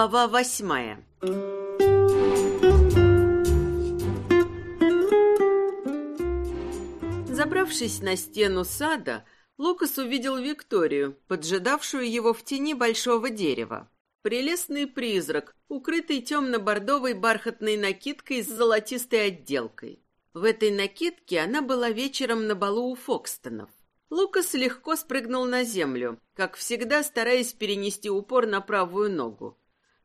Глава восьмая Забравшись на стену сада, Лукас увидел Викторию, поджидавшую его в тени большого дерева. Прелестный призрак, укрытый темно-бордовой бархатной накидкой с золотистой отделкой. В этой накидке она была вечером на балу у Фокстонов. Лукас легко спрыгнул на землю, как всегда стараясь перенести упор на правую ногу.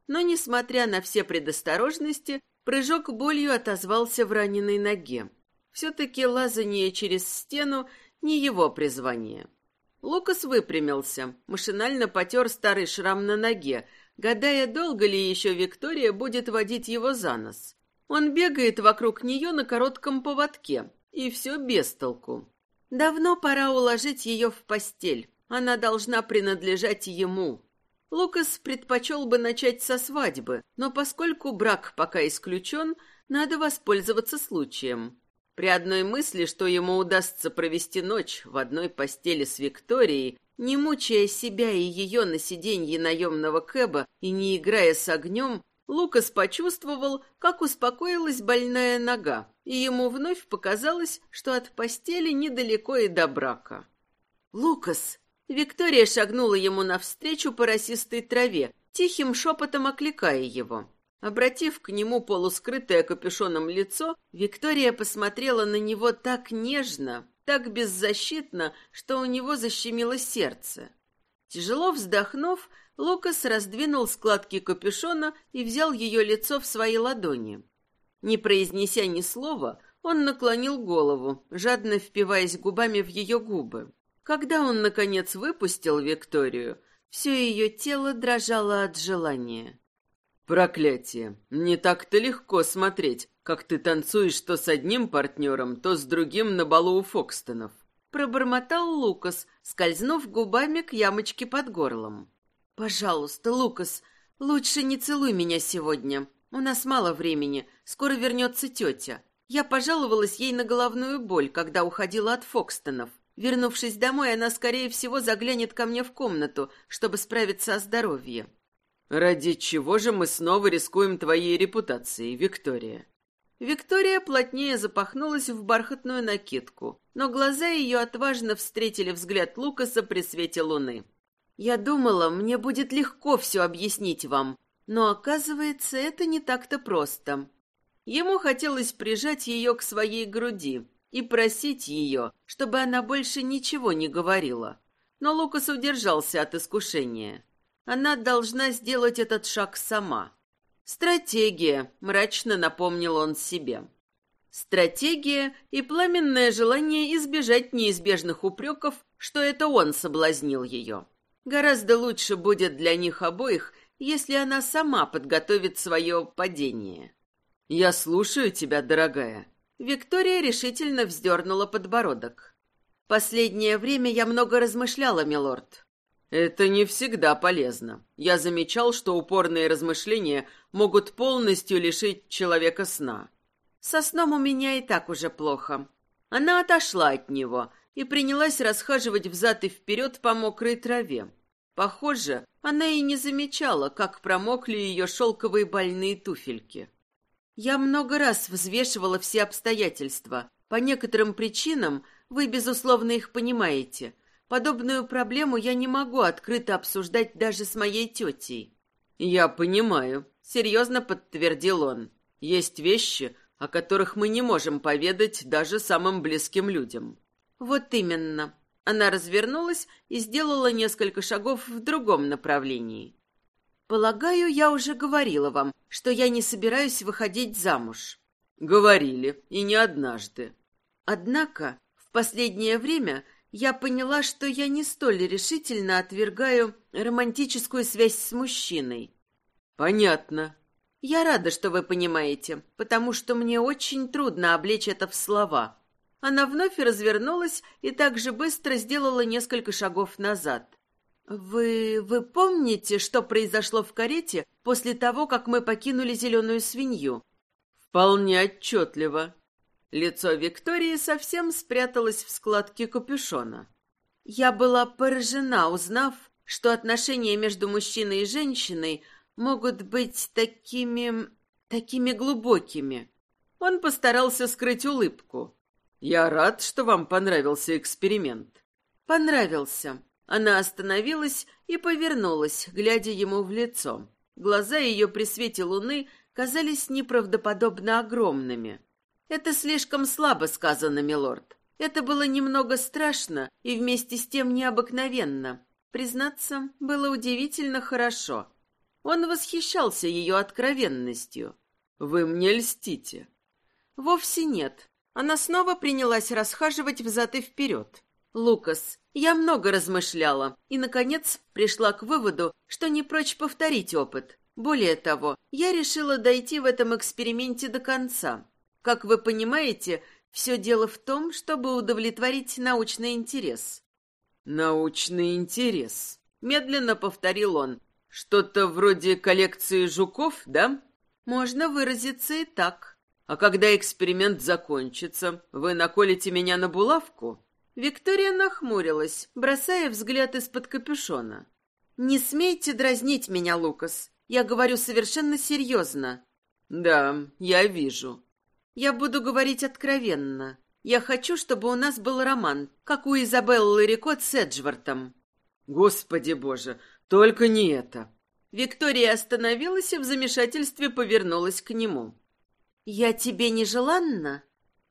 Но, несмотря на все предосторожности, прыжок болью отозвался в раненой ноге. Все-таки лазание через стену не его призвание. Лукас выпрямился, машинально потер старый шрам на ноге, гадая, долго ли еще Виктория будет водить его за нос. Он бегает вокруг нее на коротком поводке, и все без толку. Давно пора уложить ее в постель. Она должна принадлежать ему. Лукас предпочел бы начать со свадьбы, но поскольку брак пока исключен, надо воспользоваться случаем. При одной мысли, что ему удастся провести ночь в одной постели с Викторией, не мучая себя и ее на сиденье наемного кэба и не играя с огнем, Лукас почувствовал, как успокоилась больная нога, и ему вновь показалось, что от постели недалеко и до брака. «Лукас!» Виктория шагнула ему навстречу по росистой траве, тихим шепотом окликая его. Обратив к нему полускрытое капюшоном лицо, Виктория посмотрела на него так нежно, так беззащитно, что у него защемило сердце. Тяжело вздохнув, Лукас раздвинул складки капюшона и взял ее лицо в свои ладони. Не произнеся ни слова, он наклонил голову, жадно впиваясь губами в ее губы. Когда он, наконец, выпустил Викторию, все ее тело дрожало от желания. Проклятие. Не так-то легко смотреть, как ты танцуешь то с одним партнером, то с другим на балу у Фокстонов. Пробормотал Лукас, скользнув губами к ямочке под горлом. «Пожалуйста, Лукас, лучше не целуй меня сегодня. У нас мало времени, скоро вернется тетя. Я пожаловалась ей на головную боль, когда уходила от Фокстонов. Вернувшись домой, она, скорее всего, заглянет ко мне в комнату, чтобы справиться о здоровье. «Ради чего же мы снова рискуем твоей репутацией, Виктория?» Виктория плотнее запахнулась в бархатную накидку, но глаза ее отважно встретили взгляд Лукаса при свете луны. «Я думала, мне будет легко все объяснить вам, но, оказывается, это не так-то просто». Ему хотелось прижать ее к своей груди и просить ее, чтобы она больше ничего не говорила. Но Лукас удержался от искушения. Она должна сделать этот шаг сама. Стратегия, мрачно напомнил он себе. Стратегия и пламенное желание избежать неизбежных упреков, что это он соблазнил ее. Гораздо лучше будет для них обоих, если она сама подготовит свое падение. «Я слушаю тебя, дорогая». Виктория решительно вздернула подбородок. «Последнее время я много размышляла, милорд. Это не всегда полезно. Я замечал, что упорные размышления могут полностью лишить человека сна. Со сном у меня и так уже плохо. Она отошла от него и принялась расхаживать взад и вперед по мокрой траве. Похоже, она и не замечала, как промокли ее шелковые больные туфельки. Я много раз взвешивала все обстоятельства. По некоторым причинам, вы, безусловно, их понимаете – Подобную проблему я не могу открыто обсуждать даже с моей тетей. «Я понимаю», — серьезно подтвердил он. «Есть вещи, о которых мы не можем поведать даже самым близким людям». «Вот именно». Она развернулась и сделала несколько шагов в другом направлении. «Полагаю, я уже говорила вам, что я не собираюсь выходить замуж». «Говорили, и не однажды». «Однако, в последнее время я поняла, что я не столь решительно отвергаю романтическую связь с мужчиной. Понятно. Я рада, что вы понимаете, потому что мне очень трудно облечь это в слова. Она вновь развернулась и так же быстро сделала несколько шагов назад. Вы вы помните, что произошло в карете после того, как мы покинули зеленую свинью? Вполне отчетливо. Лицо Виктории совсем спряталось в складке капюшона. Я была поражена, узнав, что отношения между мужчиной и женщиной могут быть такими... такими глубокими. Он постарался скрыть улыбку. «Я рад, что вам понравился эксперимент». «Понравился». Она остановилась и повернулась, глядя ему в лицо. Глаза ее при свете луны казались неправдоподобно огромными. «Это слишком слабо сказано, милорд. Это было немного страшно и вместе с тем необыкновенно. Признаться, было удивительно хорошо. Он восхищался ее откровенностью. «Вы мне льстите». «Вовсе нет». Она снова принялась расхаживать взад и вперед. «Лукас, я много размышляла и, наконец, пришла к выводу, что не прочь повторить опыт. Более того, я решила дойти в этом эксперименте до конца. Как вы понимаете, все дело в том, чтобы удовлетворить научный интерес. «Научный интерес», — медленно повторил он. «Что-то вроде коллекции жуков, да?» «Можно выразиться и так». «А когда эксперимент закончится, вы наколите меня на булавку?» Виктория нахмурилась, бросая взгляд из-под капюшона. «Не смейте дразнить меня, Лукас. Я говорю совершенно серьезно». «Да, я вижу. Я буду говорить откровенно. Я хочу, чтобы у нас был роман, как у Изабеллы Рикот с Эджвортом». «Господи боже, только не это!» Виктория остановилась и в замешательстве повернулась к нему. «Я тебе нежеланна?»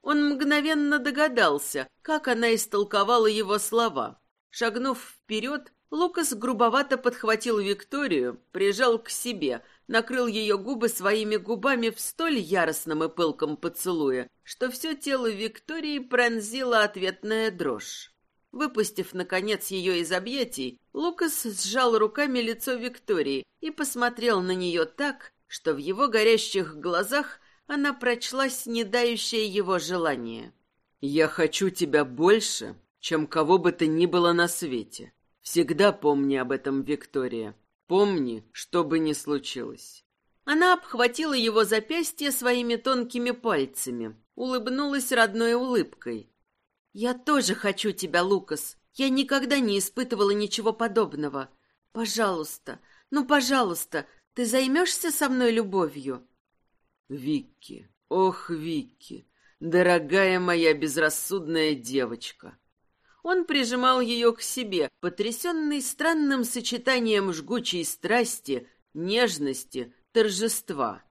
Он мгновенно догадался, как она истолковала его слова. Шагнув вперед, Лукас грубовато подхватил Викторию, прижал к себе, накрыл ее губы своими губами в столь яростном и пылком поцелуе, что все тело Виктории пронзила ответная дрожь. Выпустив, наконец, ее из объятий, Лукас сжал руками лицо Виктории и посмотрел на нее так, что в его горящих глазах она прочла снедающее его желание. «Я хочу тебя больше, чем кого бы то ни было на свете. Всегда помни об этом, Виктория. Помни, что бы ни случилось. Она обхватила его запястье своими тонкими пальцами, улыбнулась родной улыбкой. «Я тоже хочу тебя, Лукас. Я никогда не испытывала ничего подобного. Пожалуйста, ну, пожалуйста, ты займешься со мной любовью?» «Викки, ох, Викки, дорогая моя безрассудная девочка!» Он прижимал ее к себе, потрясенный странным сочетанием жгучей страсти, нежности, торжества.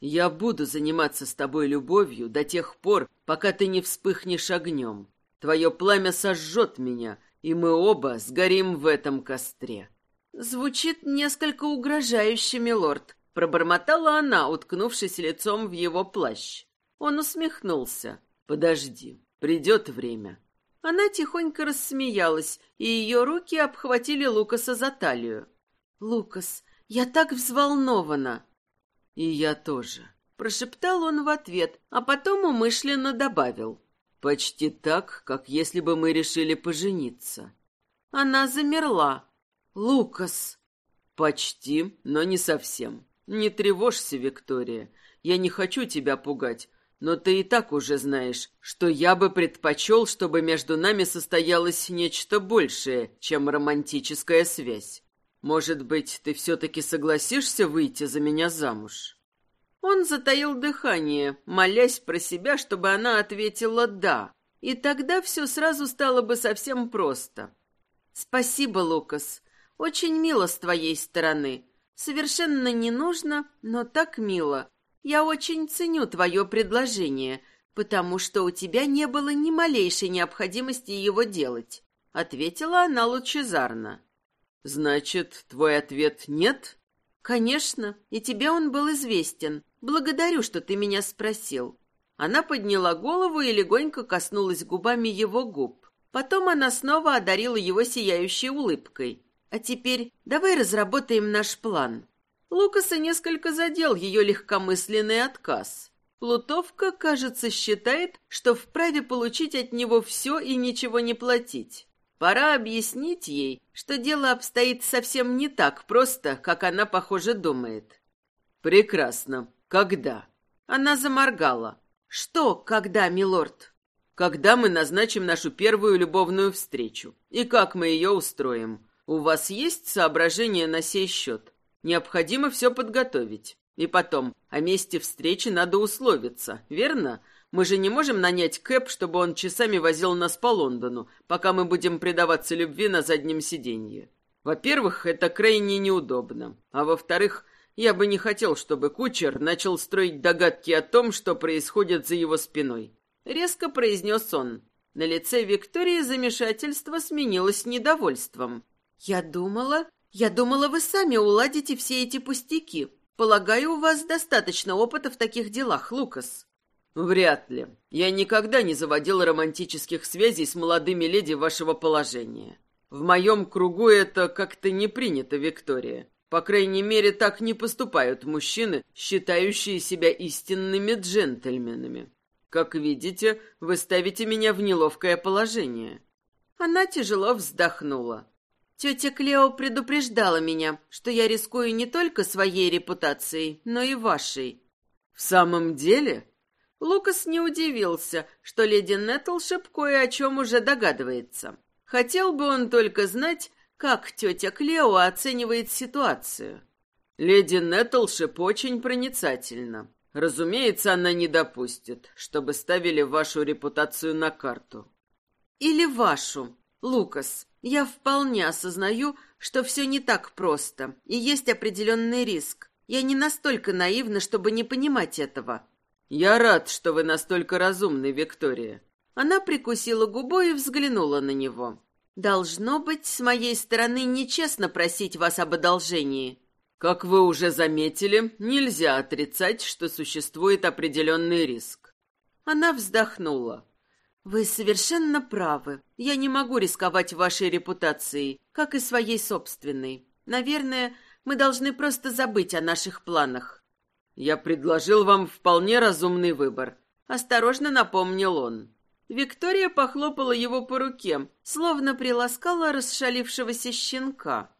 «Я буду заниматься с тобой любовью до тех пор, пока ты не вспыхнешь огнем. Твое пламя сожжет меня, и мы оба сгорим в этом костре». «Звучит несколько угрожающе, милорд», — пробормотала она, уткнувшись лицом в его плащ. Он усмехнулся. «Подожди, придет время. Она тихонько рассмеялась, и ее руки обхватили Лукаса за талию. «Лукас, я так взволнована!» «И я тоже», — прошептал он в ответ, а потом умышленно добавил. «Почти так, как если бы мы решили пожениться». Она замерла. «Лукас!» «Почти, но не совсем. Не тревожься, Виктория. Я не хочу тебя пугать, но ты и так уже знаешь, что я бы предпочел, чтобы между нами состоялось нечто большее, чем романтическая связь. Может быть, ты все-таки согласишься выйти за меня замуж?» Он затаил дыхание, молясь про себя, чтобы она ответила «да». И тогда все сразу стало бы совсем просто. «Спасибо, Лукас. Очень мило с твоей стороны. Совершенно не нужно, но так мило. Я очень ценю твое предложение, потому что у тебя не было ни малейшей необходимости его делать», — ответила она лучезарно. «Значит, твой ответ нет?» «Конечно, и тебе он был известен. Благодарю, что ты меня спросил». Она подняла голову и легонько коснулась губами его губ. Потом она снова одарила его сияющей улыбкой. «А теперь давай разработаем наш план». Лукаса несколько задел ее легкомысленный отказ. Плутовка, кажется, считает, что вправе получить от него все и ничего не платить. Пора объяснить ей, что дело обстоит совсем не так просто, как она, похоже, думает. «Прекрасно. Когда?» Она заморгала. «Что, когда, милорд?» «Когда мы назначим нашу первую любовную встречу? И как мы ее устроим? У вас есть соображения на сей счет?» Необходимо все подготовить. И потом, о месте встречи надо условиться, верно? Мы же не можем нанять Кэп, чтобы он часами возил нас по Лондону, пока мы будем предаваться любви на заднем сиденье. Во-первых, это крайне неудобно. А во-вторых, я бы не хотел, чтобы кучер начал строить догадки о том, что происходит за его спиной. Резко произнес он. На лице Виктории замешательство сменилось недовольством. «Я думала... Я думала, вы сами уладите все эти пустяки. Полагаю, у вас достаточно опыта в таких делах, Лукас». «Вряд ли. Я никогда не заводил романтических связей с молодыми леди вашего положения. В моем кругу это как-то не принято, Виктория. По крайней мере, так не поступают мужчины, считающие себя истинными джентльменами. Как видите, вы ставите меня в неловкое положение». Она тяжело вздохнула. Тетя Клео предупреждала меня, что я рискую не только своей репутацией, но и вашей. В самом деле? Лукас не удивился, что леди Нетлшип кое о чем уже догадывается. Хотел бы он только знать, как тетя Клео оценивает ситуацию. Леди Нетлшип очень проницательна. Разумеется, она не допустит, чтобы ставили вашу репутацию на карту. Или вашу. Лукас, я вполне осознаю, что все не так просто, и есть определенный риск. Я не настолько наивна, чтобы не понимать этого. Я рад, что вы настолько разумны, Виктория. Она прикусила губу и взглянула на него. Должно быть, с моей стороны нечестно просить вас об одолжении. Как вы уже заметили, нельзя отрицать, что существует определенный риск. Она вздохнула. Вы совершенно правы. Я не могу рисковать вашей репутацией, как и своей собственной. Наверное, мы должны просто забыть о наших планах. Я предложил вам вполне разумный выбор. Осторожно напомнил он. Виктория похлопала его по руке, словно приласкала расшалившегося щенка.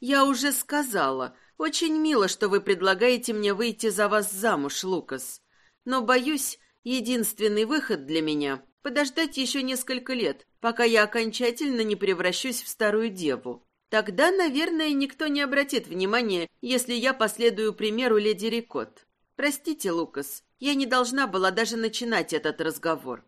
«Я уже сказала, очень мило, что вы предлагаете мне выйти за вас замуж, Лукас. Но, боюсь, единственный выход для меня — подождать еще несколько лет, пока я окончательно не превращусь в старую деву. Тогда, наверное, никто не обратит внимания, если я последую примеру леди Рикот. Простите, Лукас, я не должна была даже начинать этот разговор.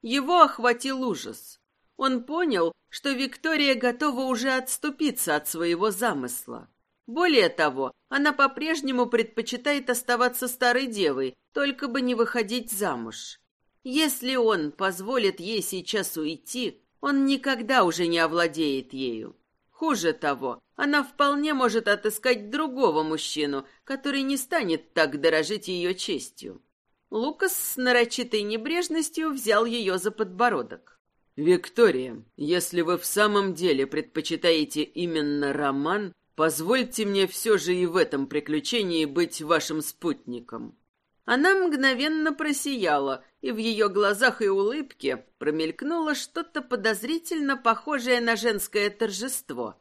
Его охватил ужас. Он понял, что Виктория готова уже отступиться от своего замысла. Более того, она по-прежнему предпочитает оставаться старой девой, только бы не выходить замуж. Если он позволит ей сейчас уйти, он никогда уже не овладеет ею. Хуже того, она вполне может отыскать другого мужчину, который не станет так дорожить ее честью. Лукас с нарочитой небрежностью взял ее за подбородок. «Виктория, если вы в самом деле предпочитаете именно роман, Позвольте мне все же и в этом приключении быть вашим спутником». Она мгновенно просияла, и в ее глазах и улыбке промелькнуло что-то подозрительно похожее на женское торжество.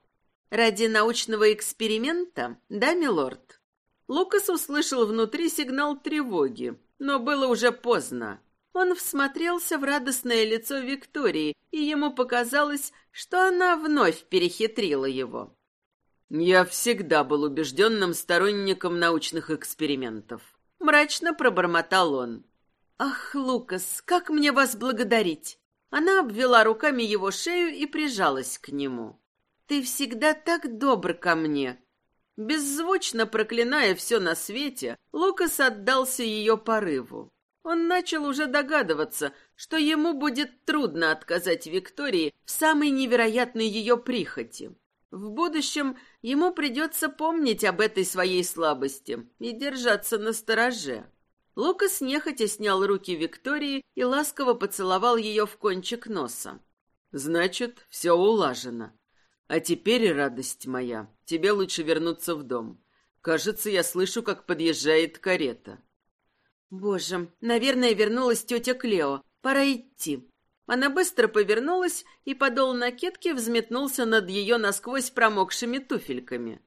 «Ради научного эксперимента, да, милорд?» Лукас услышал внутри сигнал тревоги, но было уже поздно. Он всмотрелся в радостное лицо Виктории, и ему показалось, что она вновь перехитрила его. Я всегда был убежденным сторонником научных экспериментов. Мрачно пробормотал он. Ах, Лукас, как мне вас благодарить? Она обвела руками его шею и прижалась к нему. Ты всегда так добр ко мне. Беззвучно проклиная все на свете, Лукас отдался ее порыву. Он начал уже догадываться, что ему будет трудно отказать Виктории в самой невероятной ее прихоти. В будущем ему придется помнить об этой своей слабости и держаться на стороже. Лукас нехотя снял руки Виктории и ласково поцеловал ее в кончик носа. «Значит, все улажено. А теперь, радость моя, тебе лучше вернуться в дом. Кажется, я слышу, как подъезжает карета». «Боже, наверное, вернулась тетя Клео. Пора идти. Она быстро повернулась, и подол накидки взметнулся над ее насквозь промокшими туфельками.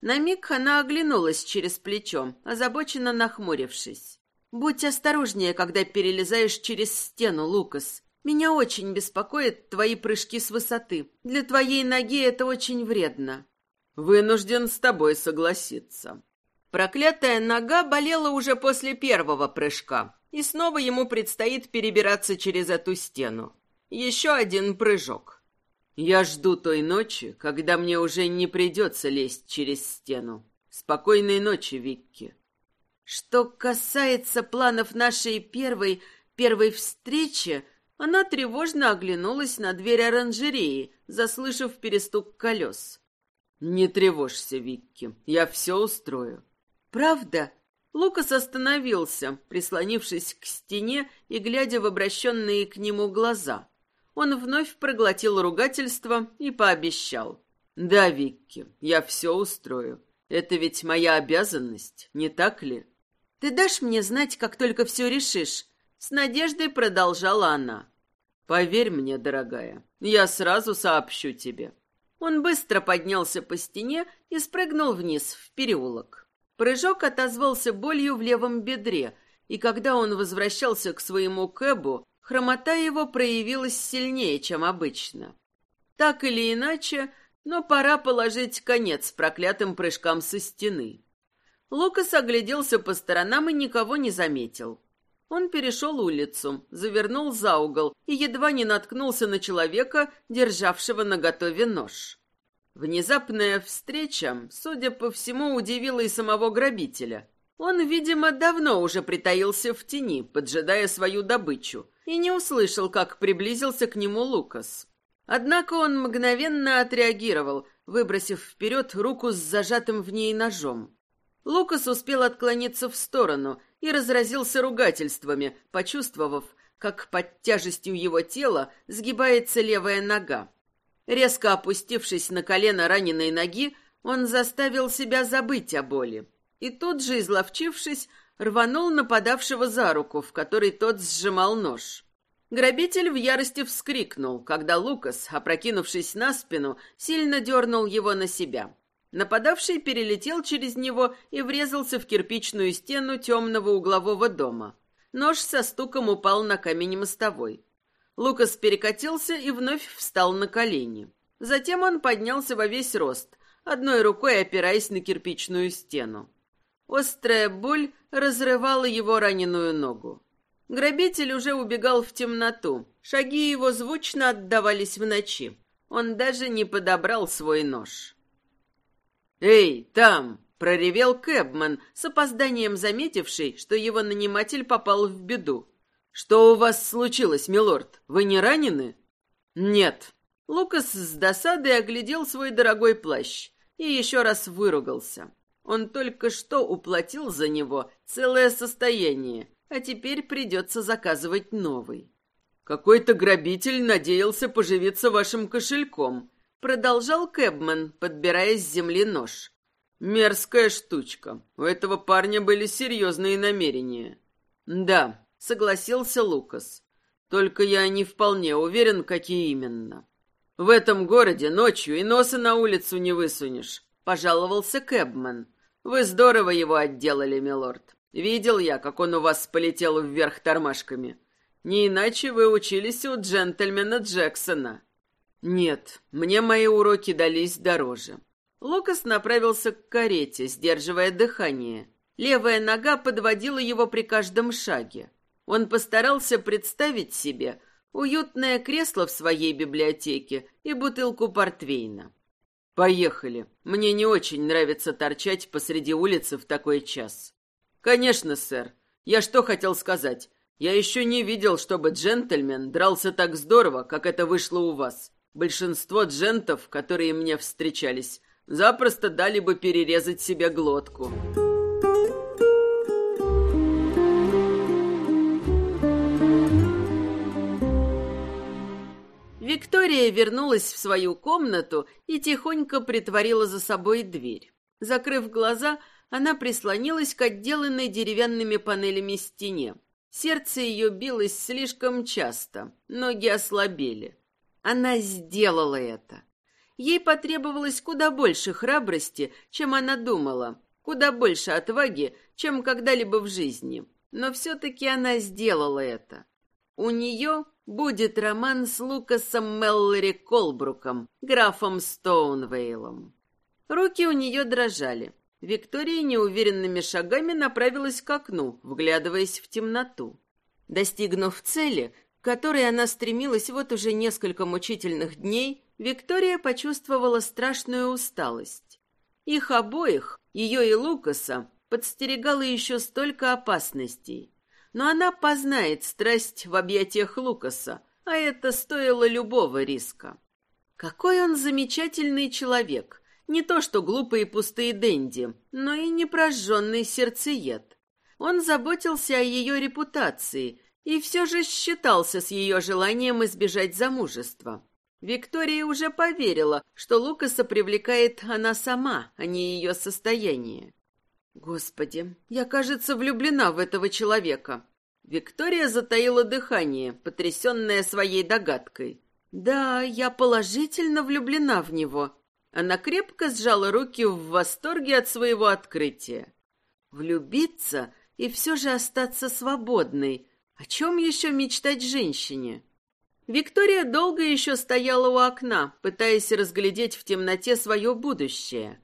На миг она оглянулась через плечо, озабоченно нахмурившись. «Будь осторожнее, когда перелезаешь через стену, Лукас. Меня очень беспокоят твои прыжки с высоты. Для твоей ноги это очень вредно». Вынужден с тобой согласиться. Проклятая нога болела уже после первого прыжка, и снова ему предстоит перебираться через эту стену. Еще один прыжок. Я жду той ночи, когда мне уже не придется лезть через стену. Спокойной ночи, Викки. Что касается планов нашей первой, первой встречи, она тревожно оглянулась на дверь оранжереи, заслышав перестук колес. «Не тревожься, Викки, я все устрою». «Правда?» Лукас остановился, прислонившись к стене и глядя в обращенные к нему глаза. Он вновь проглотил ругательство и пообещал. «Да, Викки, я все устрою. Это ведь моя обязанность, не так ли?» «Ты дашь мне знать, как только все решишь?» С надеждой продолжала она. «Поверь мне, дорогая, я сразу сообщу тебе». Он быстро поднялся по стене и спрыгнул вниз, в переулок. Прыжок отозвался болью в левом бедре, и когда он возвращался к своему кэбу, хромота его проявилась сильнее, чем обычно. Так или иначе, но пора положить конец проклятым прыжкам со стены. Лукас огляделся по сторонам и никого не заметил. Он перешел улицу, завернул за угол и едва не наткнулся на человека, державшего наготове нож. Внезапная встреча, судя по всему, удивила и самого грабителя. Он, видимо, давно уже притаился в тени, поджидая свою добычу, и не услышал, как приблизился к нему Лукас. Однако он мгновенно отреагировал, выбросив вперед руку с зажатым в ней ножом. Лукас успел отклониться в сторону и разразился ругательствами, почувствовав, как под тяжестью его тела сгибается левая нога. Резко опустившись на колено раненой ноги, он заставил себя забыть о боли. И тут же, изловчившись, рванул нападавшего за руку, в которой тот сжимал нож. Грабитель в ярости вскрикнул, когда Лукас, опрокинувшись на спину, сильно дернул его на себя. Нападавший перелетел через него и врезался в кирпичную стену темного углового дома. Нож со стуком упал на камень мостовой. Лукас перекатился и вновь встал на колени. Затем он поднялся во весь рост, одной рукой опираясь на кирпичную стену. Острая боль разрывала его раненую ногу. Грабитель уже убегал в темноту. Шаги его звучно отдавались в ночи. Он даже не подобрал свой нож. «Эй, там!» — проревел Кэбман, с опозданием заметивший, что его наниматель попал в беду. «Что у вас случилось, милорд? Вы не ранены?» «Нет». Лукас с досадой оглядел свой дорогой плащ и еще раз выругался. Он только что уплатил за него целое состояние, а теперь придется заказывать новый. «Какой-то грабитель надеялся поживиться вашим кошельком», Продолжал Кэбман, подбирая с земли нож. Мерзкая штучка. У этого парня были серьезные намерения. Да, согласился Лукас. Только я не вполне уверен, какие именно. В этом городе ночью и носа на улицу не высунешь, пожаловался Кэбман. Вы здорово его отделали, милорд. Видел я, как он у вас полетел вверх тормашками. Не иначе вы учились у джентльмена Джексона. Нет, мне мои уроки дались дороже. Лукас направился к карете, сдерживая дыхание. Левая нога подводила его при каждом шаге. Он постарался представить себе уютное кресло в своей библиотеке и бутылку портвейна. «Поехали. Мне не очень нравится торчать посреди улицы в такой час». «Конечно, сэр. Я что хотел сказать? Я еще не видел, чтобы джентльмен дрался так здорово, как это вышло у вас. Большинство джентов, которые мне встречались, запросто дали бы перерезать себе глотку. Виктория вернулась в свою комнату и тихонько притворила за собой дверь. Закрыв глаза, она прислонилась к отделанной деревянными панелями стене. Сердце ее билось слишком часто, ноги ослабели. Она сделала это. Ей потребовалось куда больше храбрости, чем она думала, куда больше отваги, чем когда-либо в жизни. Но все-таки она сделала это. У нее будет роман с Лукасом Меллори Колбруком, графом Стоунвейлом. Руки у нее дрожали. Виктория неуверенными шагами направилась к окну, вглядываясь в темноту. Достигнув цели, к которой она стремилась вот уже несколько мучительных дней, Виктория почувствовала страшную усталость. Их обоих, ее и Лукаса, подстерегало еще столько опасностей. Но она познает страсть в объятиях Лукаса, а это стоило любого риска. Какой он замечательный человек, не то что глупые пустые денди, но и непрожженный сердцеед. Он заботился о ее репутации и все же считался с ее желанием избежать замужества. Виктория уже поверила, что Лукаса привлекает она сама, а не ее состояние. Господи, я, кажется, влюблена в этого человека. Виктория затаила дыхание, потрясенная своей догадкой. Да, я положительно влюблена в него. Она крепко сжала руки в восторге от своего открытия. Влюбиться и все же остаться свободной. О чем еще мечтать женщине? Виктория долго еще стояла у окна, пытаясь разглядеть в темноте свое будущее.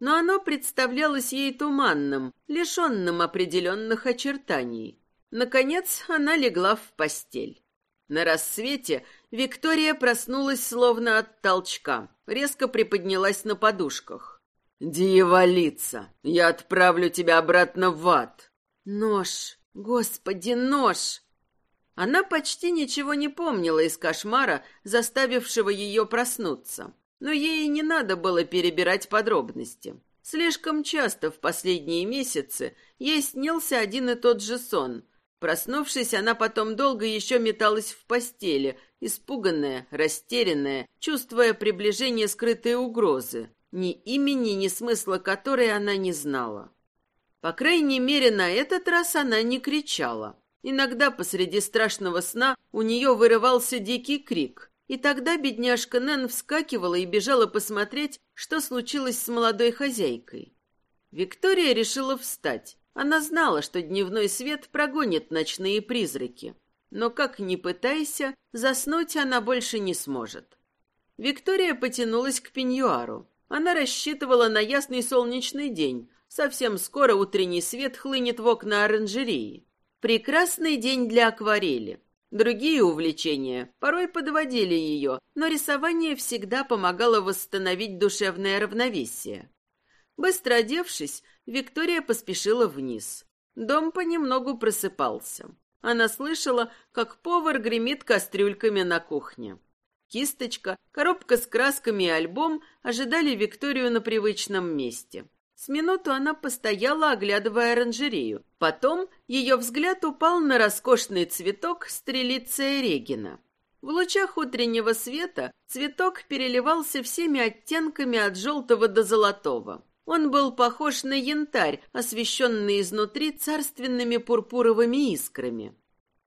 Но оно представлялось ей туманным, лишенным определенных очертаний. Наконец она легла в постель. На рассвете Виктория проснулась словно от толчка, резко приподнялась на подушках. «Дьяволица, я отправлю тебя обратно в ад!» «Нож! Господи, нож!» Она почти ничего не помнила из кошмара, заставившего ее проснуться. Но ей не надо было перебирать подробности. Слишком часто в последние месяцы ей снился один и тот же сон, Проснувшись, она потом долго еще металась в постели, испуганная, растерянная, чувствуя приближение скрытой угрозы, ни имени, ни смысла которой она не знала. По крайней мере, на этот раз она не кричала. Иногда посреди страшного сна у нее вырывался дикий крик, и тогда бедняжка Нэн вскакивала и бежала посмотреть, что случилось с молодой хозяйкой. Виктория решила встать, она знала, что дневной свет прогонит ночные призраки. Но как ни пытайся, заснуть она больше не сможет. Виктория потянулась к пеньюару. Она рассчитывала на ясный солнечный день. Совсем скоро утренний свет хлынет в окна оранжереи. Прекрасный день для акварели. Другие увлечения порой подводили ее, но рисование всегда помогало восстановить душевное равновесие. Быстро одевшись, Виктория поспешила вниз. Дом понемногу просыпался. Она слышала, как повар гремит кастрюльками на кухне. Кисточка, коробка с красками и альбом ожидали Викторию на привычном месте. С минуту она постояла, оглядывая оранжерею. Потом ее взгляд упал на роскошный цветок стрелиция Регина. В лучах утреннего света цветок переливался всеми оттенками от желтого до золотого. Он был похож на янтарь, освещенный изнутри царственными пурпуровыми искрами.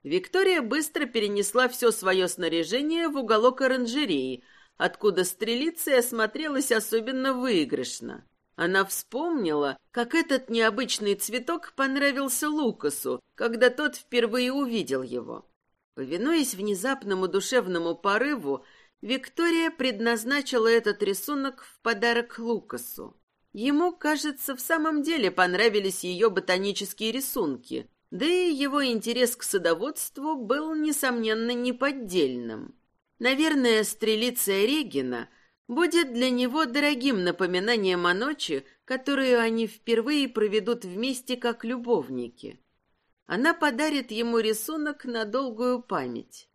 Виктория быстро перенесла все свое снаряжение в уголок оранжереи, откуда стрелиция смотрелась особенно выигрышно. Она вспомнила, как этот необычный цветок понравился Лукасу, когда тот впервые увидел его. Повинуясь внезапному душевному порыву, Виктория предназначила этот рисунок в подарок Лукасу. Ему, кажется, в самом деле понравились ее ботанические рисунки, да и его интерес к садоводству был, несомненно, неподдельным. Наверное, стрелиция Регина будет для него дорогим напоминанием о ночи, которую они впервые проведут вместе как любовники. Она подарит ему рисунок на долгую память.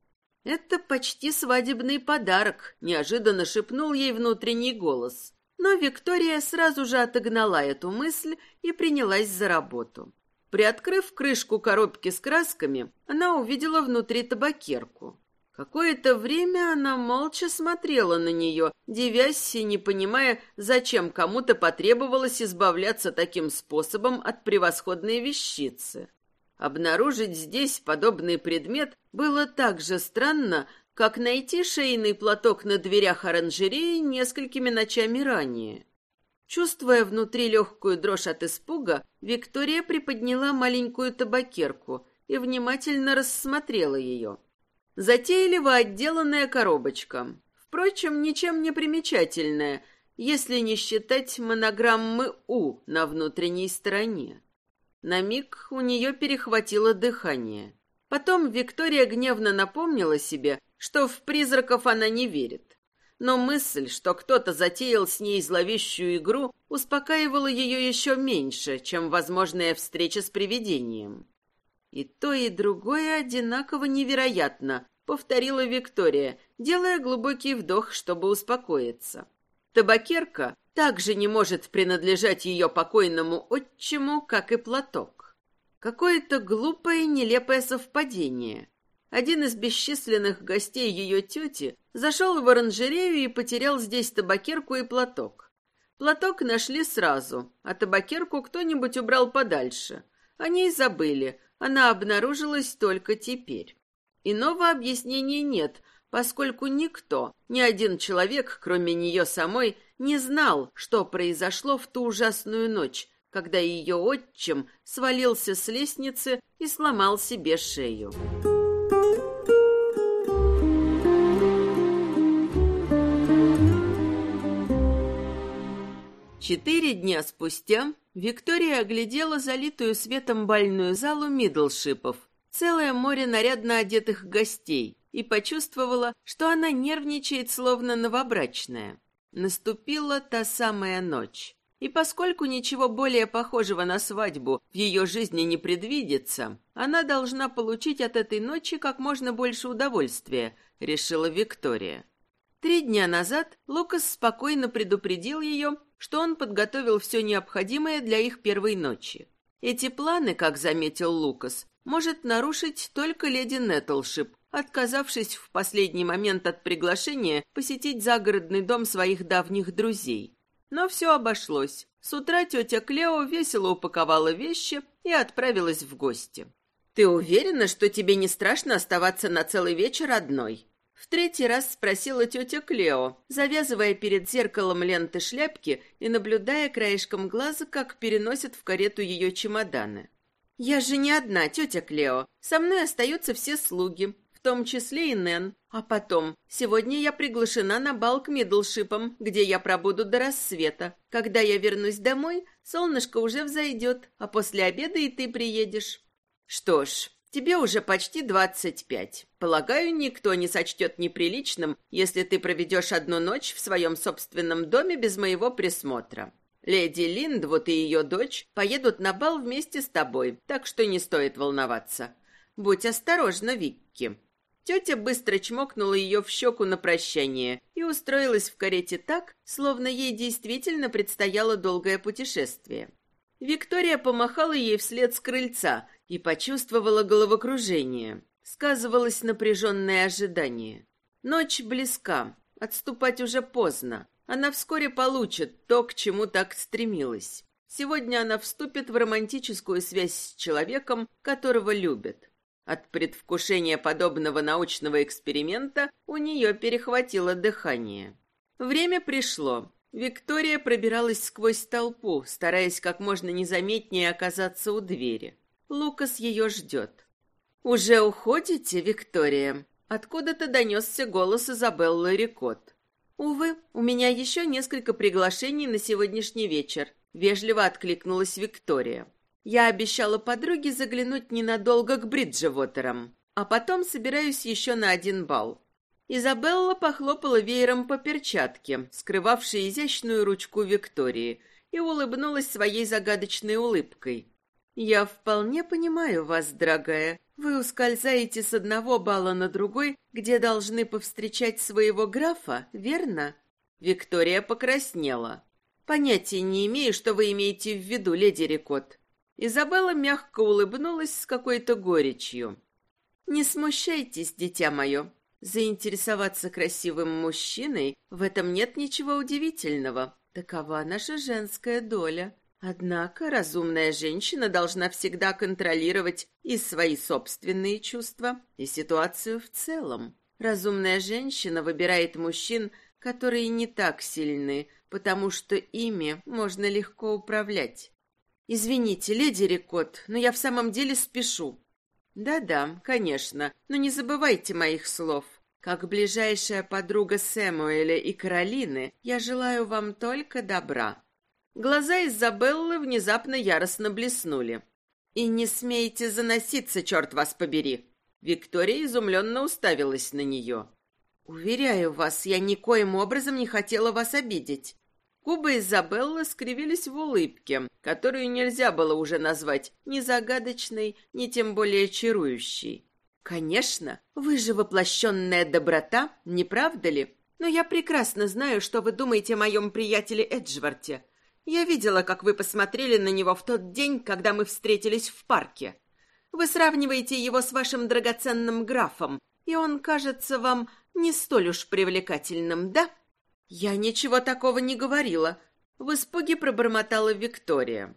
«Это почти свадебный подарок», — неожиданно шепнул ей внутренний голос. Но Виктория сразу же отогнала эту мысль и принялась за работу. Приоткрыв крышку коробки с красками, она увидела внутри табакерку. Какое-то время она молча смотрела на нее, девясь и не понимая, зачем кому-то потребовалось избавляться таким способом от превосходной вещицы. Обнаружить здесь подобный предмет было так же странно, как найти шейный платок на дверях оранжереи несколькими ночами ранее. Чувствуя внутри легкую дрожь от испуга, Виктория приподняла маленькую табакерку и внимательно рассмотрела ее. Затейливо отделанная коробочка. Впрочем, ничем не примечательная, если не считать монограммы «У» на внутренней стороне. На миг у нее перехватило дыхание. Потом Виктория гневно напомнила себе, что в призраков она не верит. Но мысль, что кто-то затеял с ней зловещую игру, успокаивала ее еще меньше, чем возможная встреча с привидением. И то, и другое одинаково невероятно, повторила Виктория, делая глубокий вдох, чтобы успокоиться. Табакерка также не может принадлежать ее покойному отчиму, как и платок. Какое-то глупое, нелепое совпадение. Один из бесчисленных гостей ее тети зашел в оранжерею и потерял здесь табакерку и платок. Платок нашли сразу, а табакерку кто-нибудь убрал подальше. О ней забыли, она обнаружилась только теперь. Иного объяснения нет, поскольку никто, ни один человек, кроме нее самой, не знал, что произошло в ту ужасную ночь, когда ее отчим свалился с лестницы и сломал себе шею. Четыре дня спустя Виктория оглядела залитую светом бальную залу Мидлшипов, целое море нарядно одетых гостей, и почувствовала, что она нервничает, словно новобрачная. Наступила та самая ночь. И поскольку ничего более похожего на свадьбу в ее жизни не предвидится, она должна получить от этой ночи как можно больше удовольствия, решила Виктория. Три дня назад Лукас спокойно предупредил ее, что он подготовил все необходимое для их первой ночи. Эти планы, как заметил Лукас, может нарушить только леди Нетлшип, отказавшись в последний момент от приглашения посетить загородный дом своих давних друзей. Но все обошлось. С утра тетя Клео весело упаковала вещи и отправилась в гости. «Ты уверена, что тебе не страшно оставаться на целый вечер одной?» В третий раз спросила тетя Клео, завязывая перед зеркалом ленты шляпки и наблюдая краешком глаза, как переносят в карету ее чемоданы. «Я же не одна, тетя Клео. Со мной остаются все слуги том числе и Нэн. А потом, сегодня я приглашена на бал к Мидлшипам, где я пробуду до рассвета. Когда я вернусь домой, солнышко уже взойдет, а после обеда и ты приедешь. Что ж, тебе уже почти двадцать пять. Полагаю, никто не сочтет неприличным, если ты проведешь одну ночь в своем собственном доме без моего присмотра. Леди Линдвуд и ее дочь поедут на бал вместе с тобой, так что не стоит волноваться. Будь осторожна, Викки. Тетя быстро чмокнула ее в щеку на прощание и устроилась в карете так, словно ей действительно предстояло долгое путешествие. Виктория помахала ей вслед с крыльца и почувствовала головокружение. Сказывалось напряженное ожидание. Ночь близка, отступать уже поздно. Она вскоре получит то, к чему так стремилась. Сегодня она вступит в романтическую связь с человеком, которого любит. От предвкушения подобного научного эксперимента у нее перехватило дыхание. Время пришло. Виктория пробиралась сквозь толпу, стараясь как можно незаметнее оказаться у двери. Лукас ее ждет. «Уже уходите, Виктория?» Откуда-то донесся голос Изабеллы Рикот. «Увы, у меня еще несколько приглашений на сегодняшний вечер», — вежливо откликнулась Виктория. Я обещала подруге заглянуть ненадолго к Бриджевотерам, а потом собираюсь еще на один бал. Изабелла похлопала веером по перчатке, скрывавшей изящную ручку Виктории, и улыбнулась своей загадочной улыбкой. «Я вполне понимаю вас, дорогая. Вы ускользаете с одного бала на другой, где должны повстречать своего графа, верно?» Виктория покраснела. «Понятия не имею, что вы имеете в виду, леди Рикот. Изабелла мягко улыбнулась с какой-то горечью. «Не смущайтесь, дитя мое. Заинтересоваться красивым мужчиной в этом нет ничего удивительного. Такова наша женская доля. Однако разумная женщина должна всегда контролировать и свои собственные чувства, и ситуацию в целом. Разумная женщина выбирает мужчин, которые не так сильны, потому что ими можно легко управлять. «Извините, леди Рикот, но я в самом деле спешу». «Да-да, конечно, но не забывайте моих слов. Как ближайшая подруга Сэмуэля и Каролины, я желаю вам только добра». Глаза Изабеллы внезапно яростно блеснули. «И не смейте заноситься, черт вас побери!» Виктория изумленно уставилась на нее. «Уверяю вас, я никоим образом не хотела вас обидеть». Губы Изабеллы скривились в улыбке, которую нельзя было уже назвать ни загадочной, ни тем более чарующей. «Конечно, вы же воплощенная доброта, не правда ли? Но я прекрасно знаю, что вы думаете о моем приятеле Эджварте. Я видела, как вы посмотрели на него в тот день, когда мы встретились в парке. Вы сравниваете его с вашим драгоценным графом, и он кажется вам не столь уж привлекательным, да?» «Я ничего такого не говорила», — в испуге пробормотала Виктория.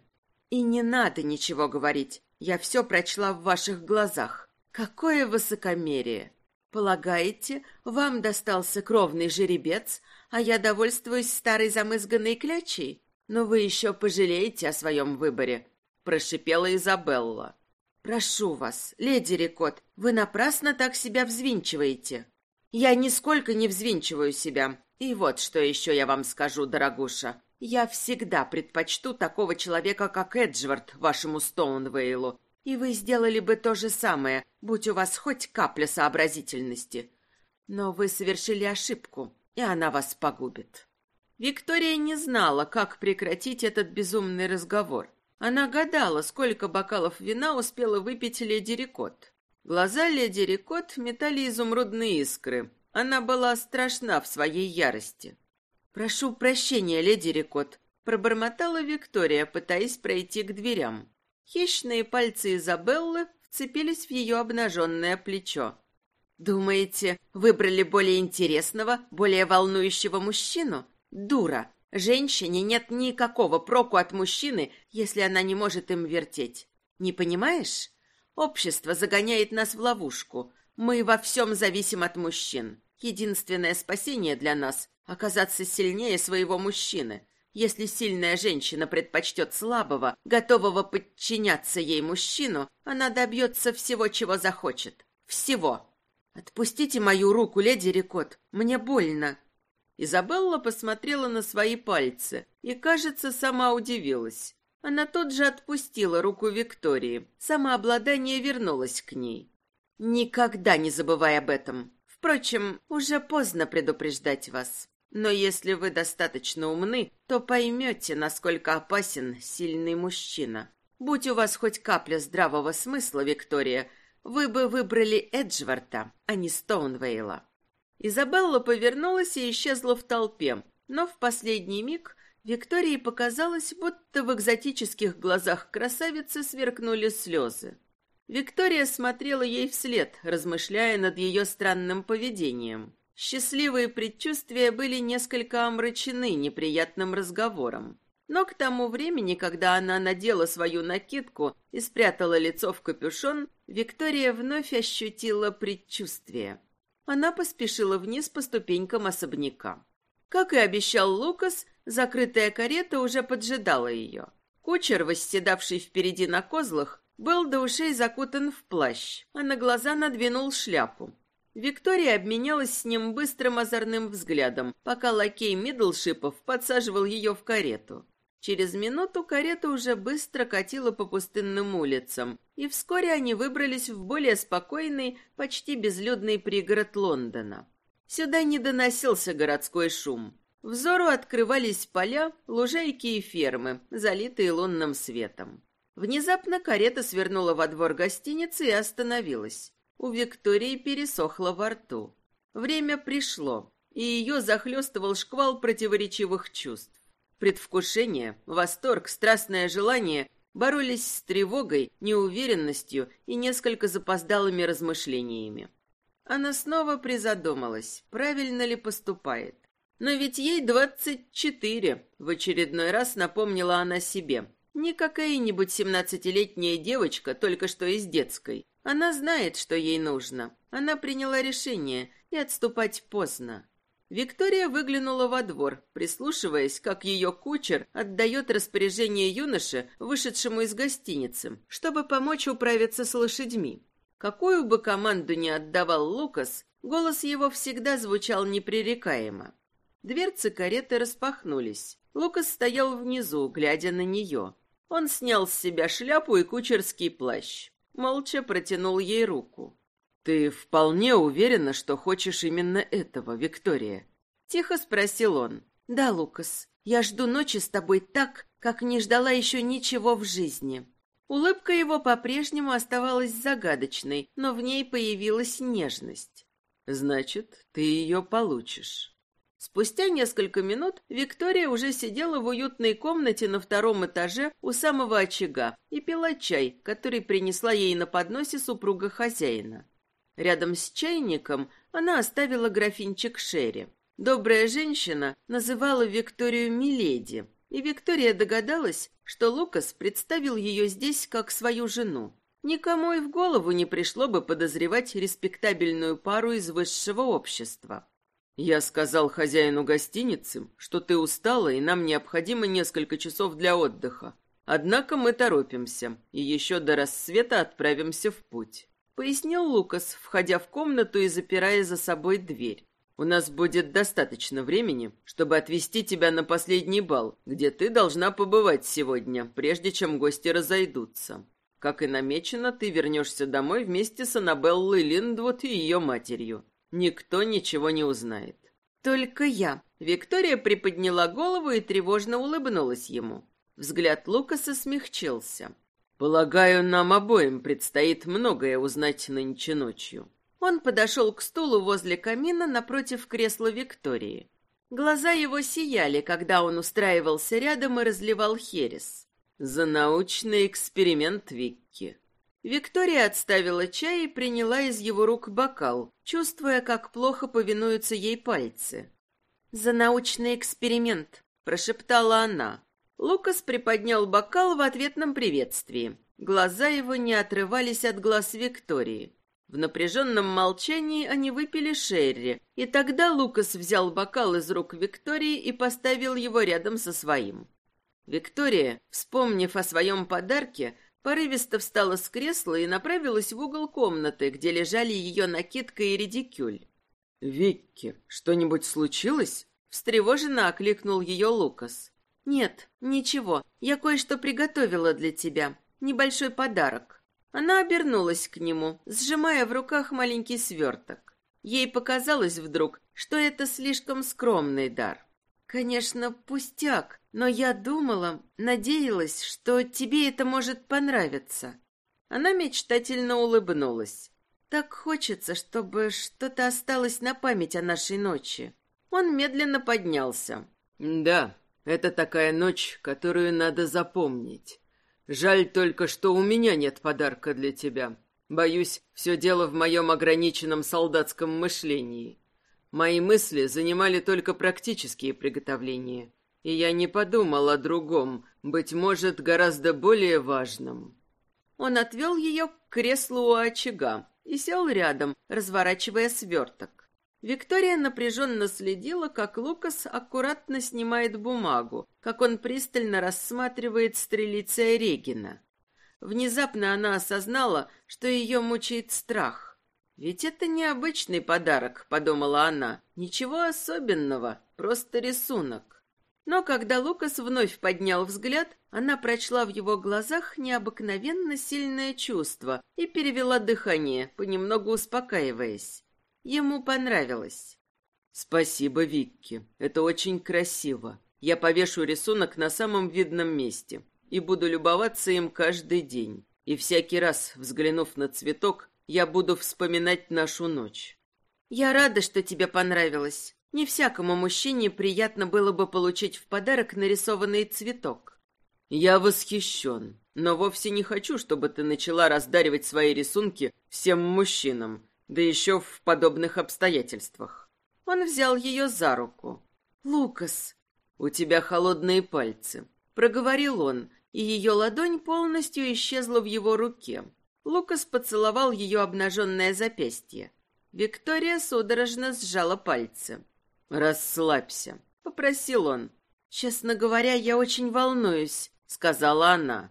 «И не надо ничего говорить. Я все прочла в ваших глазах. Какое высокомерие! Полагаете, вам достался кровный жеребец, а я довольствуюсь старой замызганной клячей? Но вы еще пожалеете о своем выборе», — прошипела Изабелла. «Прошу вас, леди Рикот, вы напрасно так себя взвинчиваете». «Я нисколько не взвинчиваю себя. И вот что еще я вам скажу, дорогуша. Я всегда предпочту такого человека, как Эджвард, вашему Стоунвейлу, и вы сделали бы то же самое, будь у вас хоть капля сообразительности. Но вы совершили ошибку, и она вас погубит. Виктория не знала, как прекратить этот безумный разговор. Она гадала, сколько бокалов вина успела выпить леди Рикот. Глаза леди Рикот метали изумрудные искры. Она была страшна в своей ярости. «Прошу прощения, леди Рикот», — пробормотала Виктория, пытаясь пройти к дверям. Хищные пальцы Изабеллы вцепились в ее обнаженное плечо. «Думаете, выбрали более интересного, более волнующего мужчину? Дура! Женщине нет никакого проку от мужчины, если она не может им вертеть. Не понимаешь? Общество загоняет нас в ловушку. Мы во всем зависим от мужчин. Единственное спасение для нас — оказаться сильнее своего мужчины. Если сильная женщина предпочтет слабого, готового подчиняться ей мужчину, она добьется всего, чего захочет. Всего. Отпустите мою руку, леди Рикот. Мне больно. Изабелла посмотрела на свои пальцы и, кажется, сама удивилась. Она тут же отпустила руку Виктории. Самообладание вернулось к ней. «Никогда не забывай об этом. Впрочем, уже поздно предупреждать вас. Но если вы достаточно умны, то поймете, насколько опасен сильный мужчина. Будь у вас хоть капля здравого смысла, Виктория, вы бы выбрали Эджварта, а не Стоунвейла. Изабелла повернулась и исчезла в толпе, но в последний миг Виктории показалось, будто в экзотических глазах красавицы сверкнули слезы. Виктория смотрела ей вслед, размышляя над ее странным поведением. Счастливые предчувствия были несколько омрачены неприятным разговором. Но к тому времени, когда она надела свою накидку и спрятала лицо в капюшон, Виктория вновь ощутила предчувствие. Она поспешила вниз по ступенькам особняка. Как и обещал Лукас, закрытая карета уже поджидала ее. Кучер, восседавший впереди на козлах, был до ушей закутан в плащ, а на глаза надвинул шляпу. Виктория обменялась с ним быстрым озорным взглядом, пока лакей Мидлшипов подсаживал ее в карету. Через минуту карета уже быстро катила по пустынным улицам, и вскоре они выбрались в более спокойный, почти безлюдный пригород Лондона. Сюда не доносился городской шум. Взору открывались поля, лужайки и фермы, залитые лунным светом. Внезапно карета свернула во двор гостиницы и остановилась. У Виктории пересохло во рту. Время пришло, и ее захлестывал шквал противоречивых чувств. Предвкушение, восторг, страстное желание боролись с тревогой, неуверенностью и несколько запоздалыми размышлениями. Она снова призадумалась, правильно ли поступает. Но ведь ей двадцать четыре, в очередной раз напомнила она себе. Не какая-нибудь семнадцатилетняя девочка, только что из детской. Она знает, что ей нужно. Она приняла решение, и отступать поздно. Виктория выглянула во двор, прислушиваясь, как ее кучер отдает распоряжение юноше, вышедшему из гостиницы, чтобы помочь управиться с лошадьми. Какую бы команду ни отдавал Лукас, голос его всегда звучал непререкаемо. Дверцы кареты распахнулись. Лукас стоял внизу, глядя на нее. Он снял с себя шляпу и кучерский плащ. Молча протянул ей руку. «Ты вполне уверена, что хочешь именно этого, Виктория?» Тихо спросил он. «Да, Лукас, я жду ночи с тобой так, как не ждала еще ничего в жизни». Улыбка его по-прежнему оставалась загадочной, но в ней появилась нежность. «Значит, ты ее получишь». Спустя несколько минут Виктория уже сидела в уютной комнате на втором этаже у самого очага и пила чай, который принесла ей на подносе супруга хозяина. Рядом с чайником она оставила графинчик Шерри. Добрая женщина называла Викторию Миледи, и Виктория догадалась, что Лукас представил ее здесь как свою жену. Никому и в голову не пришло бы подозревать респектабельную пару из высшего общества. Я сказал хозяину гостиницы, что ты устала и нам необходимо несколько часов для отдыха. Однако мы торопимся и еще до рассвета отправимся в путь», — пояснил Лукас, входя в комнату и запирая за собой дверь. «У нас будет достаточно времени, чтобы отвезти тебя на последний бал, где ты должна побывать сегодня, прежде чем гости разойдутся. Как и намечено, ты вернешься домой вместе с Аннабеллой Линдвуд и ее матерью. Никто ничего не узнает. Только я. Виктория приподняла голову и тревожно улыбнулась ему. Взгляд Лукаса смягчился. Полагаю, нам обоим предстоит многое узнать нынче ночью. Он подошел к стулу возле камина напротив кресла Виктории. Глаза его сияли, когда он устраивался рядом и разливал херес. За научный эксперимент Викки. Виктория отставила чай и приняла из его рук бокал, чувствуя, как плохо повинуются ей пальцы. «За научный эксперимент», — прошептала она. Лукас приподнял бокал в ответном приветствии. Глаза его не отрывались от глаз Виктории. В напряженном молчании они выпили Шерри, и тогда Лукас взял бокал из рук Виктории и поставил его рядом со своим. Виктория, вспомнив о своем подарке, порывисто встала с кресла и направилась в угол комнаты, где лежали ее накидка и редикюль. «Викки, что-нибудь случилось?» — встревоженно окликнул ее Лукас. «Нет, ничего. Я кое-что приготовила для тебя. Небольшой подарок». Она обернулась к нему, сжимая в руках маленький сверток. Ей показалось вдруг, что это слишком скромный дар. Конечно, пустяк, но я думала, надеялась, что тебе это может понравиться. Она мечтательно улыбнулась. Так хочется, чтобы что-то осталось на память о нашей ночи. Он медленно поднялся. Да, это такая ночь, которую надо запомнить. Жаль только, что у меня нет подарка для тебя. Боюсь, все дело в моем ограниченном солдатском мышлении. Мои мысли занимали только практические приготовления, и я не подумал о другом, быть может, гораздо более важном. Он отвел ее к креслу у очага и сел рядом, разворачивая сверток. Виктория напряженно следила, как Лукас аккуратно снимает бумагу, как он пристально рассматривает стрелиция Регина. Внезапно она осознала, что ее мучает страх. «Ведь это необычный подарок», — подумала она. «Ничего особенного, просто рисунок». Но когда Лукас вновь поднял взгляд, она прочла в его глазах необыкновенно сильное чувство и перевела дыхание, понемногу успокаиваясь. Ему понравилось. «Спасибо, Викки. Это очень красиво. Я повешу рисунок на самом видном месте и буду любоваться им каждый день. И всякий раз, взглянув на цветок, я буду вспоминать нашу ночь. Я рада, что тебе понравилось. Не всякому мужчине приятно было бы получить в подарок нарисованный цветок. Я восхищен, но вовсе не хочу, чтобы ты начала раздаривать свои рисунки всем мужчинам, да еще в подобных обстоятельствах. Он взял ее за руку. «Лукас, у тебя холодные пальцы», — проговорил он, и ее ладонь полностью исчезла в его руке. Лукас поцеловал ее обнаженное запястье. Виктория судорожно сжала пальцы. «Расслабься», — попросил он. «Честно говоря, я очень волнуюсь», — сказала она.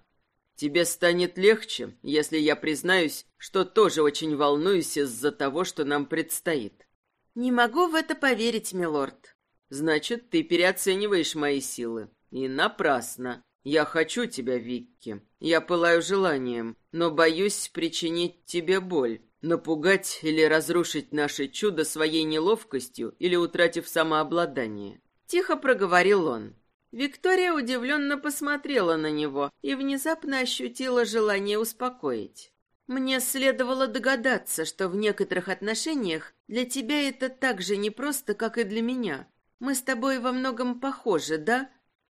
Тебе станет легче, если я признаюсь, что тоже очень волнуюсь из-за того, что нам предстоит. Не могу в это поверить, милорд. Значит, ты переоцениваешь мои силы. И напрасно. Я хочу тебя, Викки. Я пылаю желанием, но боюсь причинить тебе боль, напугать или разрушить наше чудо своей неловкостью или утратив самообладание. Тихо проговорил он. Виктория удивленно посмотрела на него и внезапно ощутила желание успокоить. «Мне следовало догадаться, что в некоторых отношениях для тебя это так же непросто, как и для меня. Мы с тобой во многом похожи, да?»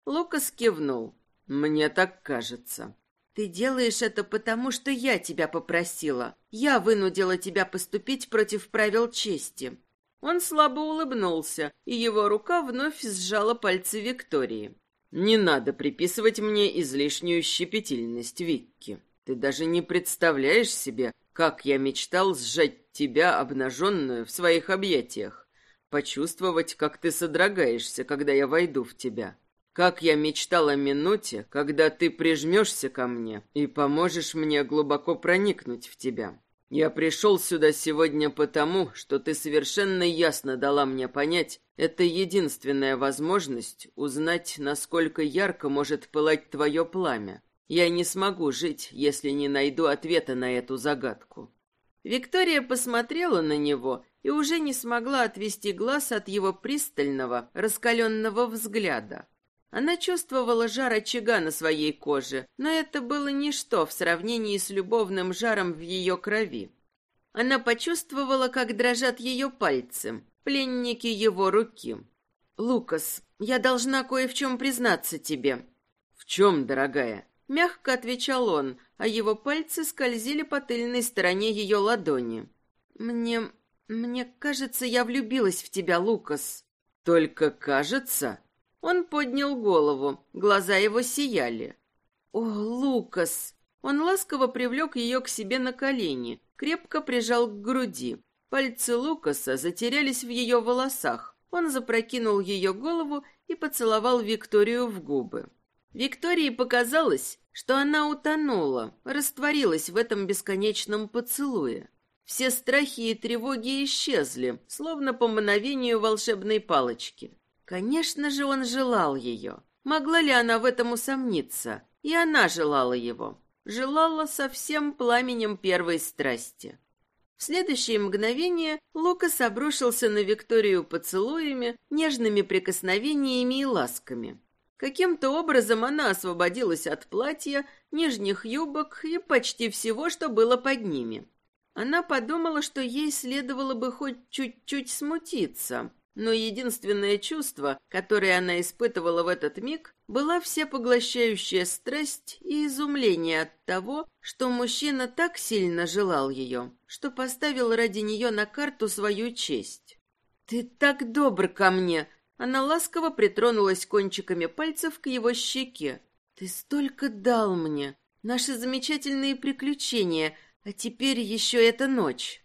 Лукас кивнул. Мне так кажется. Ты делаешь это потому, что я тебя попросила. Я вынудила тебя поступить против правил чести. Он слабо улыбнулся, и его рука вновь сжала пальцы Виктории. Не надо приписывать мне излишнюю щепетильность, Викки. Ты даже не представляешь себе, как я мечтал сжать тебя обнаженную в своих объятиях, почувствовать, как ты содрогаешься, когда я войду в тебя. Как я мечтал о минуте, когда ты прижмешься ко мне и поможешь мне глубоко проникнуть в тебя. Я пришел сюда сегодня потому, что ты совершенно ясно дала мне понять, это единственная возможность узнать, насколько ярко может пылать твое пламя. Я не смогу жить, если не найду ответа на эту загадку. Виктория посмотрела на него и уже не смогла отвести глаз от его пристального, раскаленного взгляда. Она чувствовала жар очага на своей коже, но это было ничто в сравнении с любовным жаром в ее крови. Она почувствовала, как дрожат ее пальцы, пленники его руки. «Лукас, я должна кое в чем признаться тебе». «В чем, дорогая?» Мягко отвечал он, а его пальцы скользили по тыльной стороне ее ладони. «Мне... мне кажется, я влюбилась в тебя, Лукас». «Только кажется?» Он поднял голову, глаза его сияли. «О, Лукас!» Он ласково привлек ее к себе на колени, крепко прижал к груди. Пальцы Лукаса затерялись в ее волосах. Он запрокинул ее голову и поцеловал Викторию в губы. Виктории показалось, что она утонула, растворилась в этом бесконечном поцелуе. Все страхи и тревоги исчезли, словно по мановению волшебной палочки. Конечно же, он желал ее. Могла ли она в этом усомниться? И она желала его. Желала со всем пламенем первой страсти. В следующее мгновение Лукас обрушился на Викторию поцелуями, нежными прикосновениями и ласками. Каким-то образом она освободилась от платья, нижних юбок и почти всего, что было под ними. Она подумала, что ей следовало бы хоть чуть-чуть смутиться, но единственное чувство, которое она испытывала в этот миг, была всепоглощающая страсть и изумление от того, что мужчина так сильно желал ее, что поставил ради нее на карту свою честь. «Ты так добр ко мне!» Она ласково притронулась кончиками пальцев к его щеке. «Ты столько дал мне! Наши замечательные приключения, а теперь еще эта ночь!»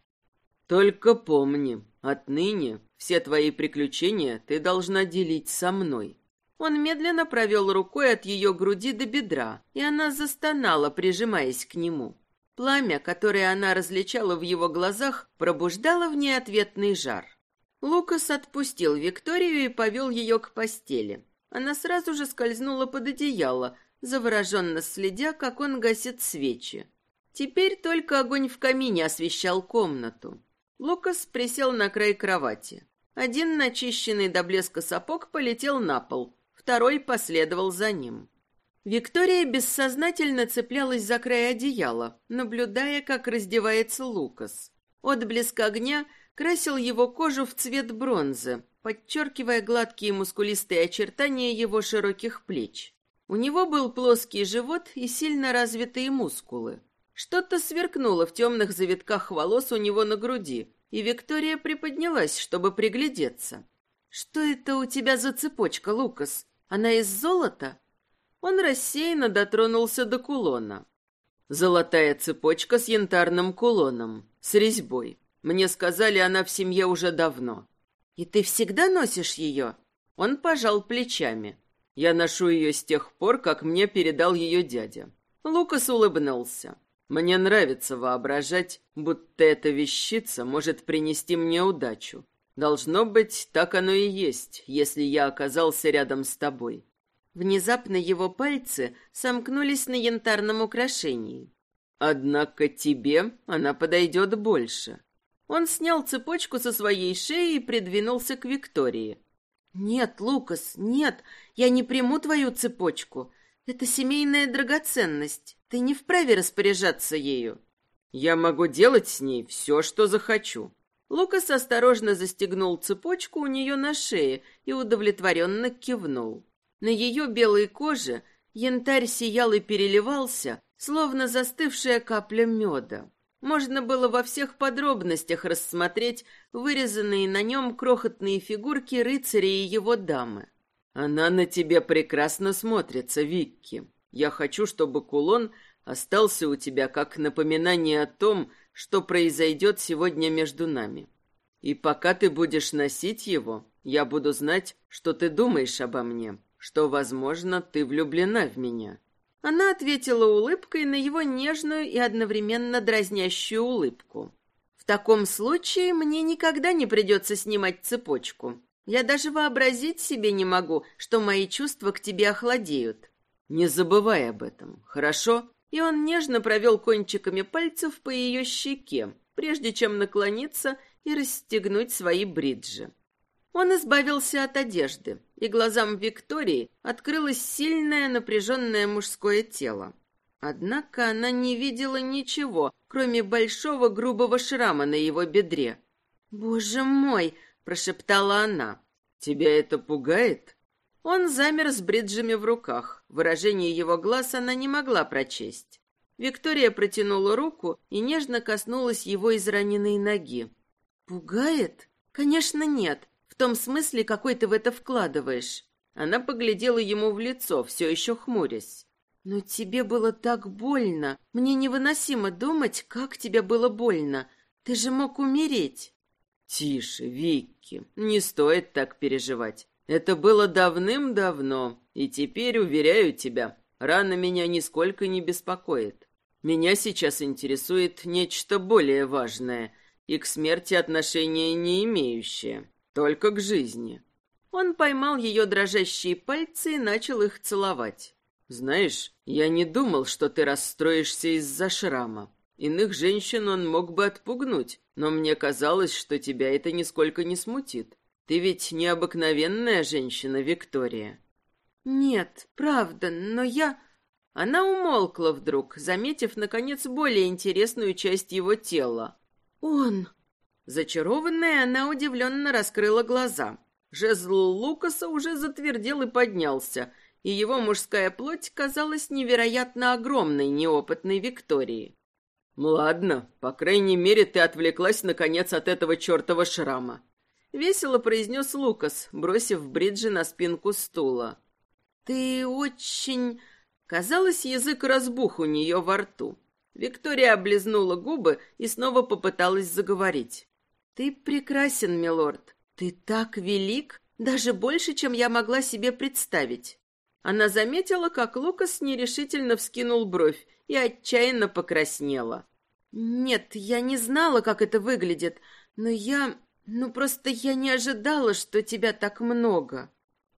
«Только помни, отныне все твои приключения ты должна делить со мной». Он медленно провел рукой от ее груди до бедра, и она застонала, прижимаясь к нему. Пламя, которое она различала в его глазах, пробуждало в ней ответный жар. Лукас отпустил Викторию и повел ее к постели. Она сразу же скользнула под одеяло, завороженно следя, как он гасит свечи. Теперь только огонь в камине освещал комнату. Лукас присел на край кровати. Один начищенный до блеска сапог полетел на пол, второй последовал за ним. Виктория бессознательно цеплялась за край одеяла, наблюдая, как раздевается Лукас. Отблеск огня красил его кожу в цвет бронзы, подчеркивая гладкие мускулистые очертания его широких плеч. У него был плоский живот и сильно развитые мускулы. Что-то сверкнуло в темных завитках волос у него на груди, и Виктория приподнялась, чтобы приглядеться. «Что это у тебя за цепочка, Лукас? Она из золота?» Он рассеянно дотронулся до кулона. «Золотая цепочка с янтарным кулоном, с резьбой. Мне сказали, она в семье уже давно». «И ты всегда носишь ее?» Он пожал плечами. «Я ношу ее с тех пор, как мне передал ее дядя. Лукас улыбнулся. Мне нравится воображать, будто эта вещица может принести мне удачу. Должно быть, так оно и есть, если я оказался рядом с тобой. Внезапно его пальцы сомкнулись на янтарном украшении. Однако тебе она подойдет больше. Он снял цепочку со своей шеи и придвинулся к Виктории. «Нет, Лукас, нет, я не приму твою цепочку. Это семейная драгоценность. Ты не вправе распоряжаться ею». «Я могу делать с ней все, что захочу». Лукас осторожно застегнул цепочку у нее на шее и удовлетворенно кивнул. На ее белой коже янтарь сиял и переливался, словно застывшая капля меда. Можно было во всех подробностях рассмотреть вырезанные на нем крохотные фигурки рыцаря и его дамы. «Она на тебе прекрасно смотрится, Викки. Я хочу, чтобы кулон остался у тебя как напоминание о том, что произойдет сегодня между нами. И пока ты будешь носить его, я буду знать, что ты думаешь обо мне, что, возможно, ты влюблена в меня. Она ответила улыбкой на его нежную и одновременно дразнящую улыбку. «В таком случае мне никогда не придется снимать цепочку. Я даже вообразить себе не могу, что мои чувства к тебе охладеют». «Не забывай об этом, хорошо?» И он нежно провел кончиками пальцев по ее щеке, прежде чем наклониться и расстегнуть свои бриджи. Он избавился от одежды, и глазам Виктории открылось сильное напряженное мужское тело. Однако она не видела ничего, кроме большого грубого шрама на его бедре. «Боже мой!» — прошептала она. «Тебя это пугает?» Он замер с бриджами в руках. Выражение его глаз она не могла прочесть. Виктория протянула руку и нежно коснулась его израненной ноги. «Пугает? Конечно, нет том смысле, какой ты в это вкладываешь. Она поглядела ему в лицо, все еще хмурясь. «Но тебе было так больно. Мне невыносимо думать, как тебе было больно. Ты же мог умереть». «Тише, Викки, не стоит так переживать. Это было давным-давно, и теперь, уверяю тебя, рана меня нисколько не беспокоит. Меня сейчас интересует нечто более важное и к смерти отношения не имеющее. Только к жизни. Он поймал ее дрожащие пальцы и начал их целовать. Знаешь, я не думал, что ты расстроишься из-за шрама. Иных женщин он мог бы отпугнуть, но мне казалось, что тебя это нисколько не смутит. Ты ведь необыкновенная женщина, Виктория. Нет, правда, но я... Она умолкла вдруг, заметив, наконец, более интересную часть его тела. Он... Зачарованная, она удивленно раскрыла глаза. Жезл Лукаса уже затвердел и поднялся, и его мужская плоть казалась невероятно огромной неопытной Виктории. «Ладно, по крайней мере, ты отвлеклась, наконец, от этого чертова шрама», — весело произнес Лукас, бросив бриджи на спинку стула. «Ты очень...» Казалось, язык разбух у нее во рту. Виктория облизнула губы и снова попыталась заговорить. «Ты прекрасен, милорд. Ты так велик, даже больше, чем я могла себе представить». Она заметила, как Лукас нерешительно вскинул бровь и отчаянно покраснела. «Нет, я не знала, как это выглядит, но я... Ну, просто я не ожидала, что тебя так много».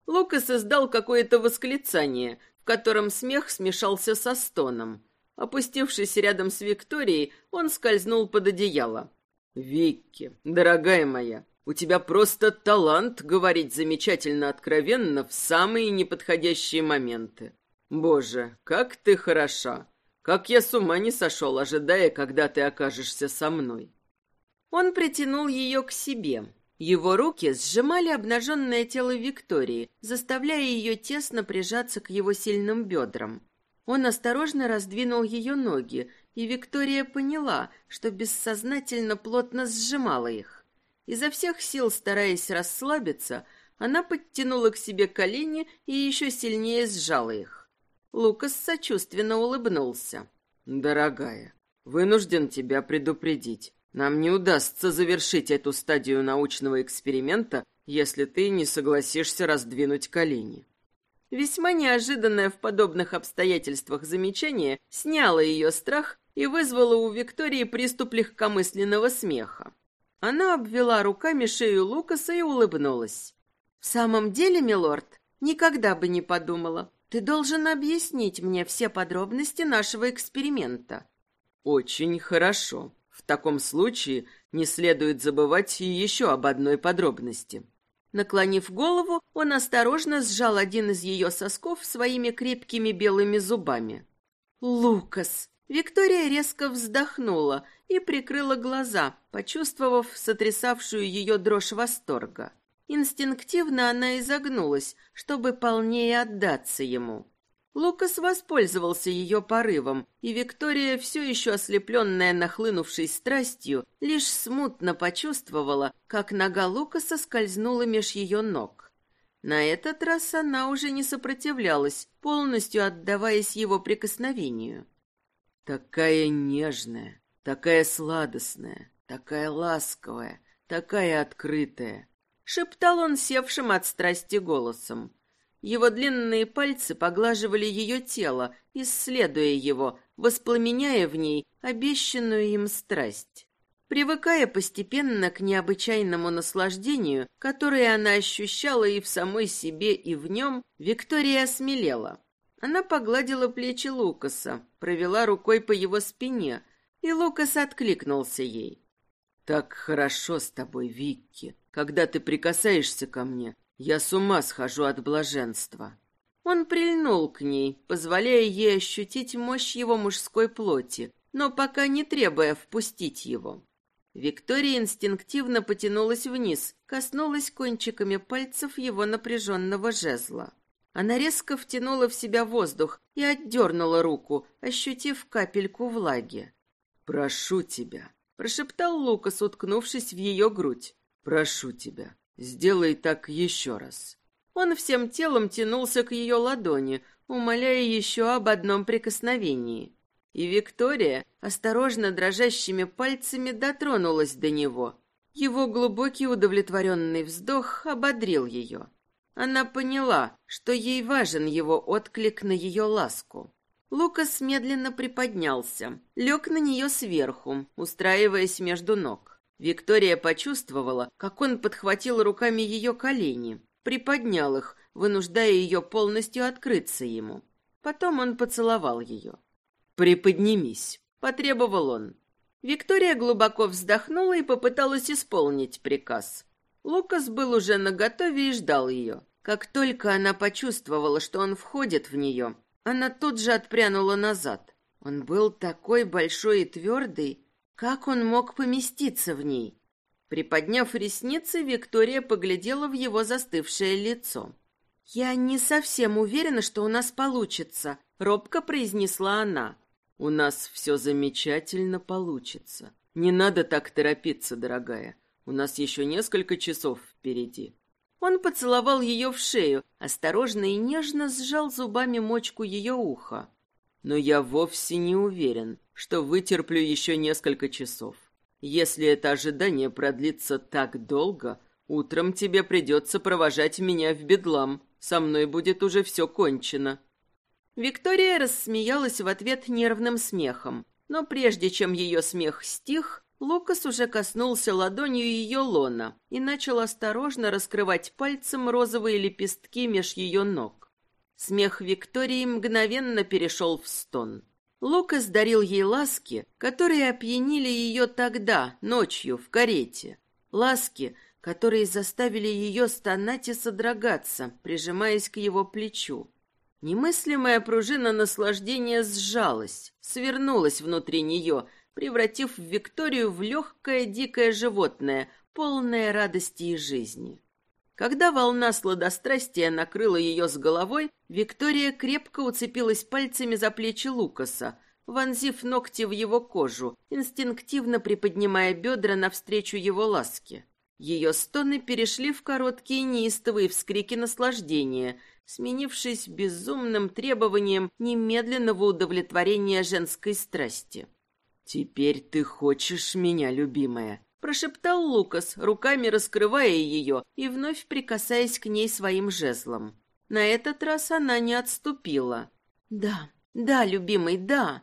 Лукас издал какое-то восклицание, в котором смех смешался со стоном. Опустившись рядом с Викторией, он скользнул под одеяло. Викки, дорогая моя, у тебя просто талант говорить замечательно откровенно в самые неподходящие моменты. Боже, как ты хороша! Как я с ума не сошел, ожидая, когда ты окажешься со мной. Он притянул ее к себе. Его руки сжимали обнаженное тело Виктории, заставляя ее тесно прижаться к его сильным бедрам. Он осторожно раздвинул ее ноги, и Виктория поняла, что бессознательно плотно сжимала их. Изо всех сил, стараясь расслабиться, она подтянула к себе колени и еще сильнее сжала их. Лукас сочувственно улыбнулся. «Дорогая, вынужден тебя предупредить. Нам не удастся завершить эту стадию научного эксперимента, если ты не согласишься раздвинуть колени». Весьма неожиданное в подобных обстоятельствах замечание сняло ее страх и вызвало у Виктории приступ легкомысленного смеха. Она обвела руками шею Лукаса и улыбнулась. «В самом деле, милорд, никогда бы не подумала. Ты должен объяснить мне все подробности нашего эксперимента». «Очень хорошо. В таком случае не следует забывать и еще об одной подробности». Наклонив голову, он осторожно сжал один из ее сосков своими крепкими белыми зубами. «Лукас!» Виктория резко вздохнула и прикрыла глаза, почувствовав сотрясавшую ее дрожь восторга. Инстинктивно она изогнулась, чтобы полнее отдаться ему. Лукас воспользовался ее порывом, и Виктория, все еще ослепленная нахлынувшей страстью, лишь смутно почувствовала, как нога Лукаса скользнула меж ее ног. На этот раз она уже не сопротивлялась, полностью отдаваясь его прикосновению. Такая нежная, такая сладостная, такая ласковая, такая открытая. Шептал он севшим от страсти голосом. Его длинные пальцы поглаживали ее тело, исследуя его, воспламеняя в ней обещанную им страсть. Привыкая постепенно к необычайному наслаждению, которое она ощущала и в самой себе, и в нем, Виктория осмелела. Она погладила плечи Лукаса, провела рукой по его спине, и Лукас откликнулся ей. «Так хорошо с тобой, Викки. Когда ты прикасаешься ко мне, я с ума схожу от блаженства». Он прильнул к ней, позволяя ей ощутить мощь его мужской плоти, но пока не требуя впустить его. Виктория инстинктивно потянулась вниз, коснулась кончиками пальцев его напряженного жезла. Она резко втянула в себя воздух и отдернула руку, ощутив капельку влаги. «Прошу тебя», — прошептал Лукас, уткнувшись в ее грудь. «Прошу тебя, сделай так еще раз». Он всем телом тянулся к ее ладони, умоляя еще об одном прикосновении. И Виктория осторожно дрожащими пальцами дотронулась до него. Его глубокий удовлетворенный вздох ободрил ее. Она поняла, что ей важен его отклик на ее ласку. Лукас медленно приподнялся, лег на нее сверху, устраиваясь между ног. Виктория почувствовала, как он подхватил руками ее колени, приподнял их, вынуждая ее полностью открыться ему. Потом он поцеловал ее. «Приподнимись», — потребовал он. Виктория глубоко вздохнула и попыталась исполнить приказ. Лукас был уже наготове и ждал ее. Как только она почувствовала, что он входит в нее, она тут же отпрянула назад. Он был такой большой и твердый, как он мог поместиться в ней? Приподняв ресницы, Виктория поглядела в его застывшее лицо. «Я не совсем уверена, что у нас получится», — робко произнесла она. «У нас все замечательно получится. Не надо так торопиться, дорогая. У нас еще несколько часов впереди. Он поцеловал ее в шею, осторожно и нежно сжал зубами мочку ее уха. Но я вовсе не уверен, что вытерплю еще несколько часов. Если это ожидание продлится так долго, утром тебе придется провожать меня в бедлам. Со мной будет уже все кончено. Виктория рассмеялась в ответ нервным смехом, но прежде чем ее смех стих, Лукас уже коснулся ладонью ее лона и начал осторожно раскрывать пальцем розовые лепестки меж ее ног. Смех Виктории мгновенно перешел в стон. Лукас дарил ей ласки, которые опьянили ее тогда, ночью, в карете. Ласки, которые заставили ее стонать и содрогаться, прижимаясь к его плечу. Немыслимая пружина наслаждения сжалась, свернулась внутри нее — превратив Викторию в легкое дикое животное, полное радости и жизни. Когда волна сладострастия накрыла ее с головой, Виктория крепко уцепилась пальцами за плечи Лукаса, вонзив ногти в его кожу, инстинктивно приподнимая бедра навстречу его ласке. Ее стоны перешли в короткие неистовые вскрики наслаждения, сменившись безумным требованием немедленного удовлетворения женской страсти. «Теперь ты хочешь меня, любимая?» Прошептал Лукас, руками раскрывая ее и вновь прикасаясь к ней своим жезлом. На этот раз она не отступила. «Да, да, любимый, да!»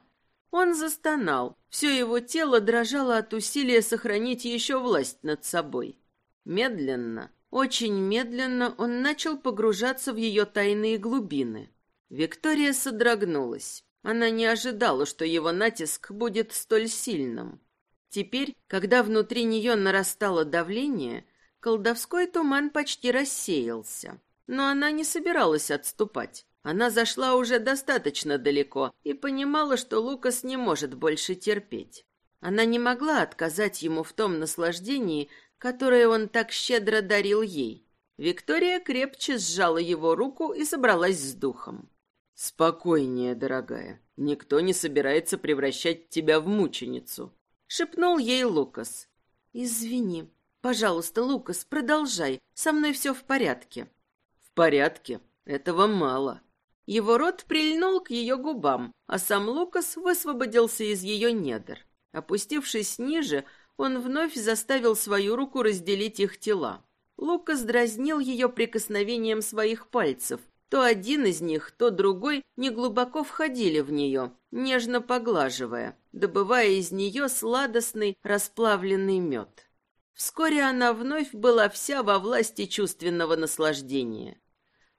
Он застонал. Все его тело дрожало от усилия сохранить еще власть над собой. Медленно, очень медленно он начал погружаться в ее тайные глубины. Виктория содрогнулась. Она не ожидала, что его натиск будет столь сильным. Теперь, когда внутри нее нарастало давление, колдовской туман почти рассеялся. Но она не собиралась отступать. Она зашла уже достаточно далеко и понимала, что Лукас не может больше терпеть. Она не могла отказать ему в том наслаждении, которое он так щедро дарил ей. Виктория крепче сжала его руку и собралась с духом. «Спокойнее, дорогая. Никто не собирается превращать тебя в мученицу», — шепнул ей Лукас. «Извини. Пожалуйста, Лукас, продолжай. Со мной все в порядке». «В порядке? Этого мало». Его рот прильнул к ее губам, а сам Лукас высвободился из ее недр. Опустившись ниже, он вновь заставил свою руку разделить их тела. Лукас дразнил ее прикосновением своих пальцев. То один из них, то другой неглубоко входили в нее, нежно поглаживая, добывая из нее сладостный расплавленный мед. Вскоре она вновь была вся во власти чувственного наслаждения.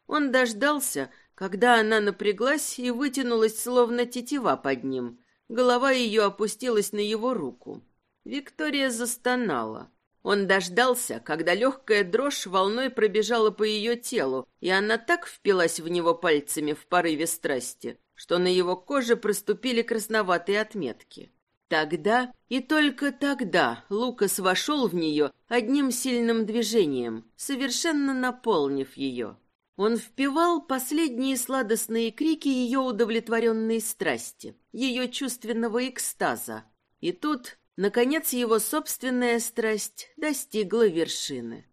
Он дождался, когда она напряглась и вытянулась, словно тетива под ним. Голова ее опустилась на его руку. Виктория застонала. Он дождался, когда легкая дрожь волной пробежала по ее телу, и она так впилась в него пальцами в порыве страсти, что на его коже проступили красноватые отметки. Тогда и только тогда Лукас вошел в нее одним сильным движением, совершенно наполнив ее. Он впивал последние сладостные крики ее удовлетворенной страсти, ее чувственного экстаза. И тут, наконец, его собственная страсть достигла вершины.